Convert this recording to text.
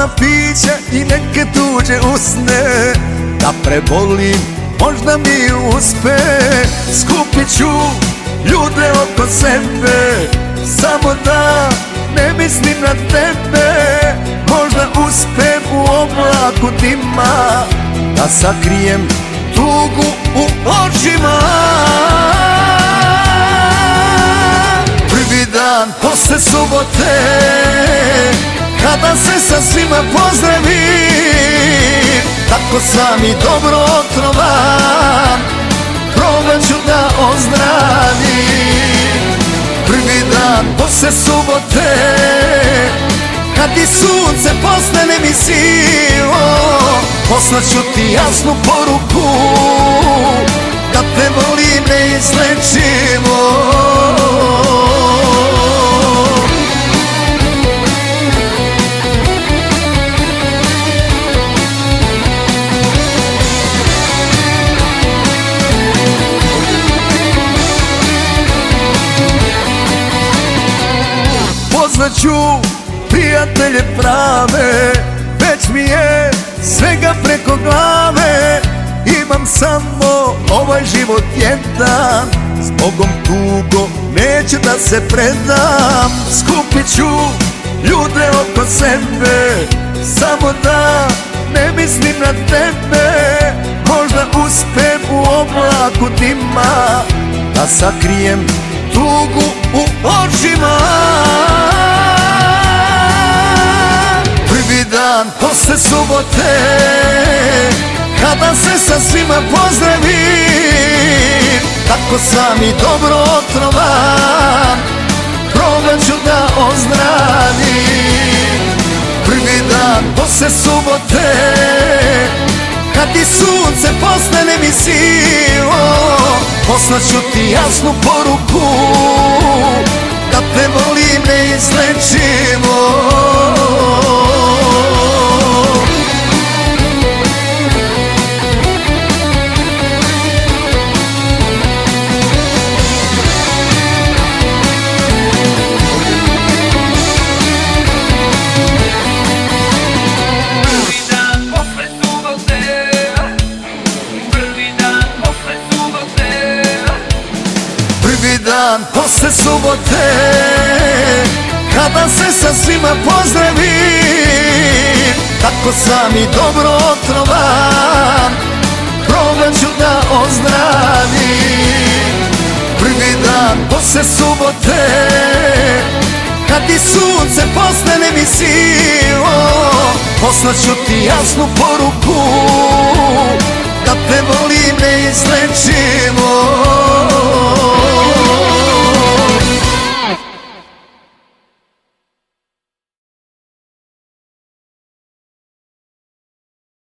strana pića i neke tuđe usne. Da prebolim, možda mi uspe. Skupit ću ljude oko sebe. Samo da ne mislim na tebe. Možda uspem u oblaku dima. Da sakrijem tugu u očima. Prvi dan posle subote Kada se sa svima pozdravim. Tako sam i dobro otrovan. Probat ću da ozdravim. Prvi dan posle subote Kad ti sunce postane mi sivo Poslaću ti jasnu poruku Da te volim neizlečivo Poznaću prijatelje prave Već mi je svega preko glave. Imam samo ovaj život jedan S Bogom tugo neću da se predam. Skupit ću ljude oko sebe Samo da ne mislim na tebe. Možda uspem u oblaku dima Da sakrijem tugu u očima dan posle subote Kada se sa svima pozdravim. Tako sam i dobro otrovan Probat ću da ozdravim Prvi dan posle subote Kad ti sunce postane mi sivo Poslaću ti jasnu poruku Da te volim neizlečivo dan posle subote Kada se sa svima pozdravim. Tako sam i dobro otrovan Probat ću da ozdravim. Prvi dan posle subote Kad ti sunce postane mi sivo Poslaću ti jasnu poruku Da te volim neizlečivo